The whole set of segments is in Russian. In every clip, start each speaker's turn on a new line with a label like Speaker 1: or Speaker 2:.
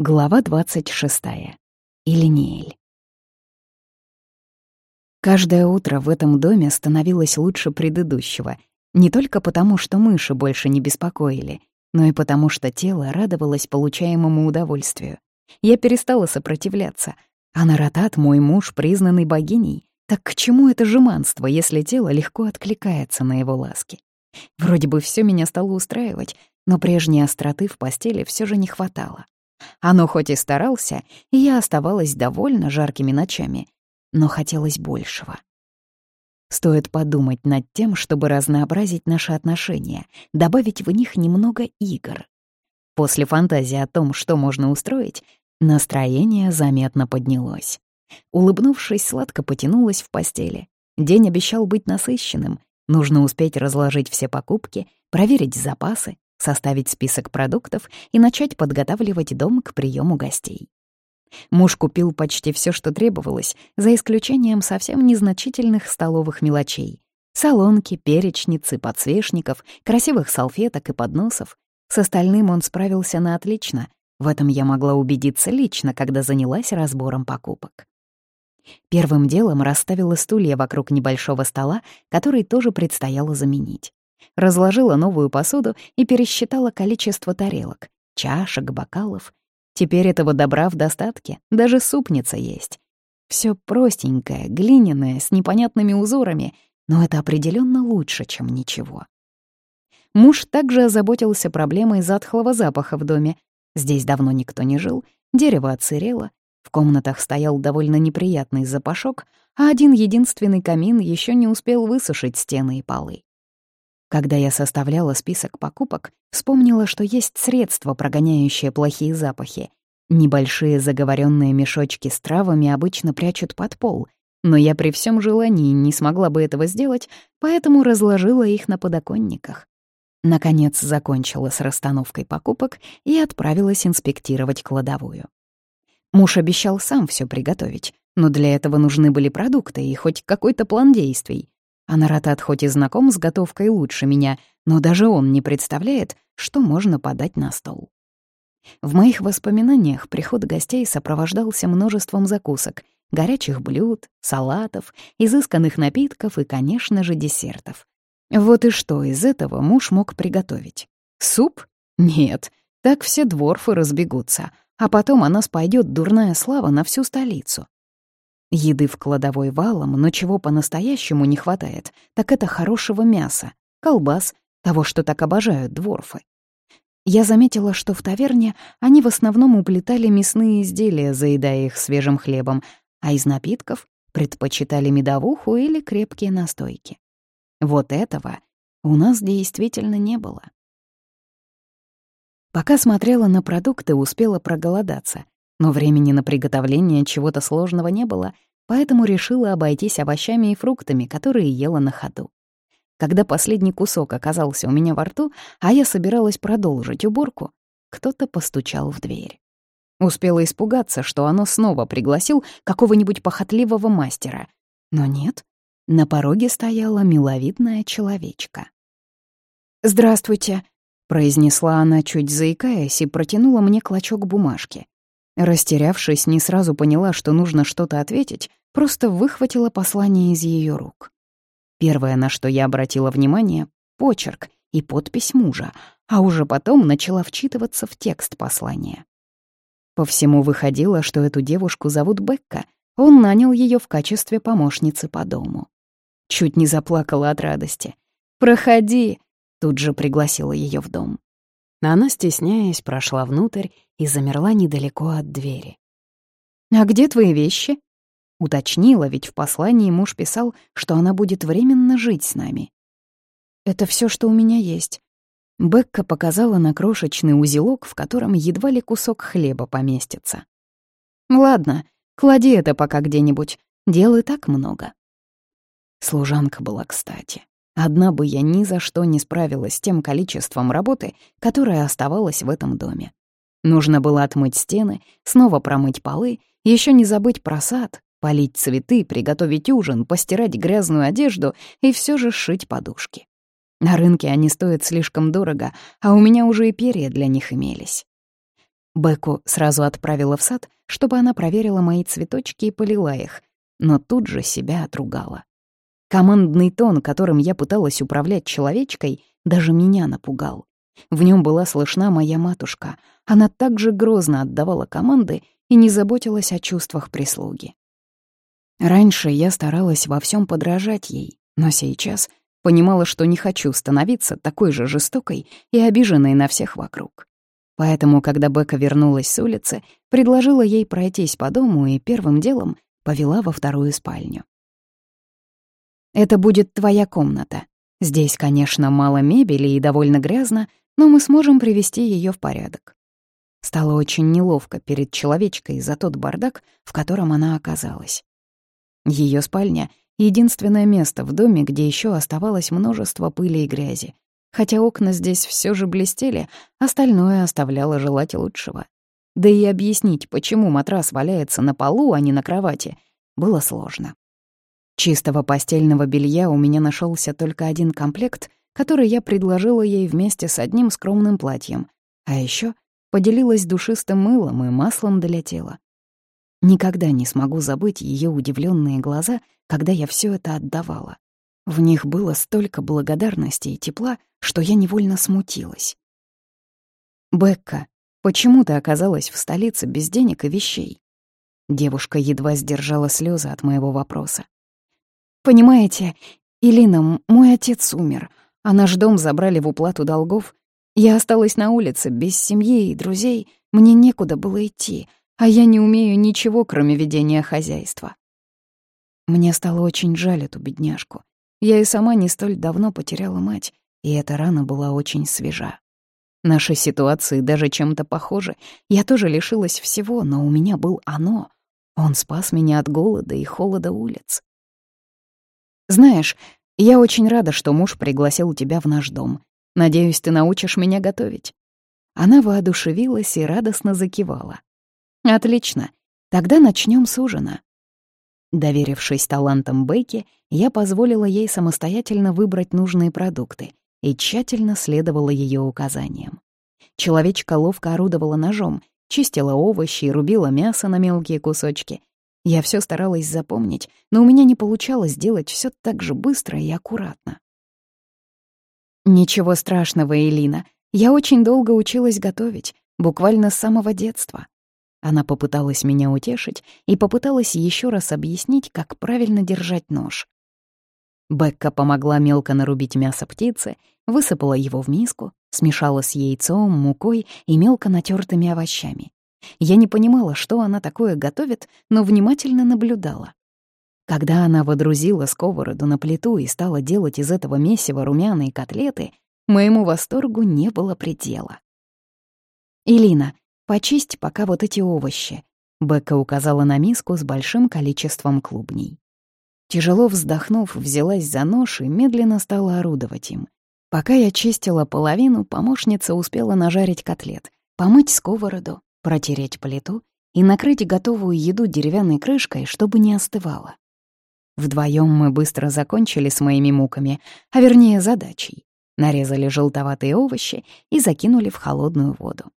Speaker 1: Глава 26. Иллинеэль. Каждое утро в этом доме становилось лучше предыдущего, не только потому, что мыши больше не беспокоили, но и потому, что тело радовалось получаемому удовольствию. Я перестала сопротивляться, а Наратат, мой муж, признанный богиней, так к чему это жеманство, если тело легко откликается на его ласки? Вроде бы все меня стало устраивать, но прежней остроты в постели все же не хватало. Оно хоть и старался, и я оставалась довольна жаркими ночами, но хотелось большего. Стоит подумать над тем, чтобы разнообразить наши отношения, добавить в них немного игр. После фантазии о том, что можно устроить, настроение заметно поднялось. Улыбнувшись, сладко потянулась в постели. День обещал быть насыщенным. Нужно успеть разложить все покупки, проверить запасы, составить список продуктов и начать подготавливать дом к приему гостей. Муж купил почти все, что требовалось, за исключением совсем незначительных столовых мелочей. Солонки, перечницы, подсвечников, красивых салфеток и подносов. С остальным он справился на отлично. В этом я могла убедиться лично, когда занялась разбором покупок. Первым делом расставила стулья вокруг небольшого стола, который тоже предстояло заменить разложила новую посуду и пересчитала количество тарелок, чашек, бокалов. Теперь этого добра в достатке, даже супница есть. Все простенькое, глиняное, с непонятными узорами, но это определенно лучше, чем ничего. Муж также озаботился проблемой затхлого запаха в доме. Здесь давно никто не жил, дерево отсырело, в комнатах стоял довольно неприятный запашок, а один единственный камин еще не успел высушить стены и полы. Когда я составляла список покупок, вспомнила, что есть средства, прогоняющие плохие запахи. Небольшие заговоренные мешочки с травами обычно прячут под пол, но я при всем желании не смогла бы этого сделать, поэтому разложила их на подоконниках. Наконец закончила с расстановкой покупок и отправилась инспектировать кладовую. Муж обещал сам все приготовить, но для этого нужны были продукты и хоть какой-то план действий. А Наратат хоть и знаком с готовкой лучше меня, но даже он не представляет, что можно подать на стол. В моих воспоминаниях приход гостей сопровождался множеством закусок, горячих блюд, салатов, изысканных напитков и, конечно же, десертов. Вот и что из этого муж мог приготовить? Суп? Нет, так все дворфы разбегутся, а потом о нас пойдет дурная слава на всю столицу. Еды в кладовой валом, но чего по-настоящему не хватает, так это хорошего мяса, колбас, того, что так обожают дворфы. Я заметила, что в таверне они в основном уплетали мясные изделия, заедая их свежим хлебом, а из напитков предпочитали медовуху или крепкие настойки. Вот этого у нас действительно не было. Пока смотрела на продукты, успела проголодаться — но времени на приготовление чего-то сложного не было, поэтому решила обойтись овощами и фруктами, которые ела на ходу. Когда последний кусок оказался у меня во рту, а я собиралась продолжить уборку, кто-то постучал в дверь. Успела испугаться, что оно снова пригласил какого-нибудь похотливого мастера. Но нет, на пороге стояла миловидная человечка. «Здравствуйте», — произнесла она, чуть заикаясь, и протянула мне клочок бумажки. Растерявшись, не сразу поняла, что нужно что-то ответить, просто выхватила послание из ее рук. Первое, на что я обратила внимание — почерк и подпись мужа, а уже потом начала вчитываться в текст послания. По всему выходило, что эту девушку зовут Бекка, он нанял ее в качестве помощницы по дому. Чуть не заплакала от радости. «Проходи!» — тут же пригласила ее в дом. Она, стесняясь, прошла внутрь и замерла недалеко от двери. «А где твои вещи?» Уточнила, ведь в послании муж писал, что она будет временно жить с нами. «Это все, что у меня есть». Бекка показала на крошечный узелок, в котором едва ли кусок хлеба поместится. «Ладно, клади это пока где-нибудь. Дел и так много». Служанка была кстати. Одна бы я ни за что не справилась с тем количеством работы, которое оставалось в этом доме. Нужно было отмыть стены, снова промыть полы, еще не забыть про сад, полить цветы, приготовить ужин, постирать грязную одежду и все же сшить подушки. На рынке они стоят слишком дорого, а у меня уже и перья для них имелись. Беку сразу отправила в сад, чтобы она проверила мои цветочки и полила их, но тут же себя отругала. Командный тон, которым я пыталась управлять человечкой, даже меня напугал. В нем была слышна моя матушка. Она также грозно отдавала команды и не заботилась о чувствах прислуги. Раньше я старалась во всем подражать ей, но сейчас понимала, что не хочу становиться такой же жестокой и обиженной на всех вокруг. Поэтому, когда Бека вернулась с улицы, предложила ей пройтись по дому и первым делом повела во вторую спальню. «Это будет твоя комната. Здесь, конечно, мало мебели и довольно грязно, но мы сможем привести ее в порядок». Стало очень неловко перед человечкой за тот бардак, в котором она оказалась. Ее спальня — единственное место в доме, где еще оставалось множество пыли и грязи. Хотя окна здесь все же блестели, остальное оставляло желать лучшего. Да и объяснить, почему матрас валяется на полу, а не на кровати, было сложно. Чистого постельного белья у меня нашелся только один комплект, который я предложила ей вместе с одним скромным платьем, а еще поделилась душистым мылом и маслом для тела. Никогда не смогу забыть ее удивленные глаза, когда я все это отдавала. В них было столько благодарности и тепла, что я невольно смутилась. «Бекка, почему ты оказалась в столице без денег и вещей?» Девушка едва сдержала слезы от моего вопроса. «Понимаете, Илина, мой отец умер, а наш дом забрали в уплату долгов. Я осталась на улице, без семьи и друзей, мне некуда было идти, а я не умею ничего, кроме ведения хозяйства. Мне стало очень жаль эту бедняжку. Я и сама не столь давно потеряла мать, и эта рана была очень свежа. Наши ситуации даже чем-то похожи. Я тоже лишилась всего, но у меня был оно. Он спас меня от голода и холода улиц. Знаешь, я очень рада, что муж пригласил тебя в наш дом. Надеюсь, ты научишь меня готовить. Она воодушевилась и радостно закивала. Отлично. Тогда начнем с ужина. Доверившись талантам Бейки, я позволила ей самостоятельно выбрать нужные продукты и тщательно следовала ее указаниям. Человечка ловко орудовала ножом, чистила овощи и рубила мясо на мелкие кусочки. Я все старалась запомнить, но у меня не получалось делать все так же быстро и аккуратно. «Ничего страшного, Элина. Я очень долго училась готовить, буквально с самого детства. Она попыталась меня утешить и попыталась еще раз объяснить, как правильно держать нож. Бекка помогла мелко нарубить мясо птицы, высыпала его в миску, смешала с яйцом, мукой и мелко натертыми овощами. Я не понимала, что она такое готовит, но внимательно наблюдала. Когда она водрузила сковороду на плиту и стала делать из этого месива румяные котлеты, моему восторгу не было предела. «Илина, Почисть пока вот эти овощи. Бекка указала на миску с большим количеством клубней. Тяжело вздохнув, взялась за нож и медленно стала орудовать им. Пока я чистила половину, помощница успела нажарить котлет, помыть сковороду, протереть плиту и накрыть готовую еду деревянной крышкой, чтобы не остывала. Вдвоем мы быстро закончили с моими муками, а вернее задачей. Нарезали желтоватые овощи и закинули в холодную воду.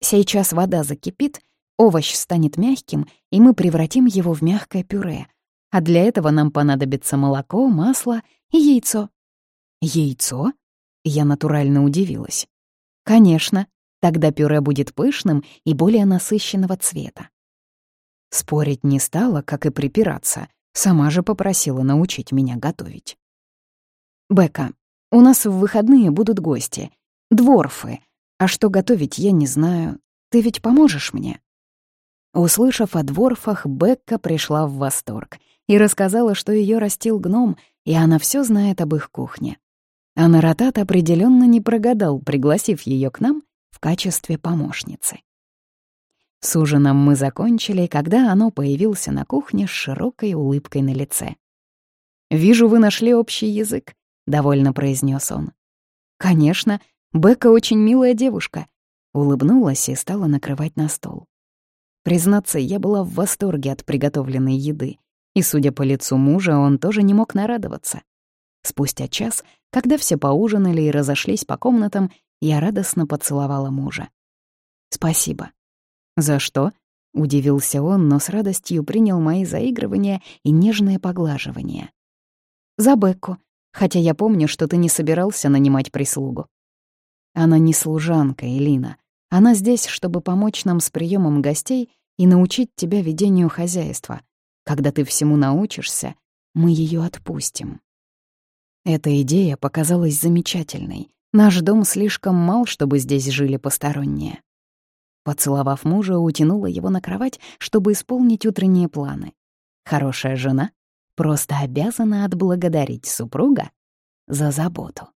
Speaker 1: Сейчас вода закипит, овощ станет мягким, и мы превратим его в мягкое пюре. А для этого нам понадобится молоко, масло и яйцо. Яйцо? Я натурально удивилась. Конечно, тогда пюре будет пышным и более насыщенного цвета. Спорить не стала, как и припираться. Сама же попросила научить меня готовить. «Бека, у нас в выходные будут гости. Дворфы. А что готовить, я не знаю. Ты ведь поможешь мне?» Услышав о дворфах, Бекка пришла в восторг и рассказала, что ее растил гном, и она все знает об их кухне. А Наратат определенно не прогадал, пригласив ее к нам в качестве помощницы. С ужином мы закончили, когда оно появился на кухне с широкой улыбкой на лице. «Вижу, вы нашли общий язык», — довольно произнес он. «Конечно, Бекка очень милая девушка», — улыбнулась и стала накрывать на стол. Признаться, я была в восторге от приготовленной еды, и, судя по лицу мужа, он тоже не мог нарадоваться. Спустя час, когда все поужинали и разошлись по комнатам, я радостно поцеловала мужа. «Спасибо». «За что?» — удивился он, но с радостью принял мои заигрывания и нежные поглаживания. «За Бекку, хотя я помню, что ты не собирался нанимать прислугу». «Она не служанка, Элина. Она здесь, чтобы помочь нам с приемом гостей и научить тебя ведению хозяйства. Когда ты всему научишься, мы ее отпустим». Эта идея показалась замечательной. Наш дом слишком мал, чтобы здесь жили посторонние. Поцеловав мужа, утянула его на кровать, чтобы исполнить утренние планы. Хорошая жена просто обязана отблагодарить супруга за заботу.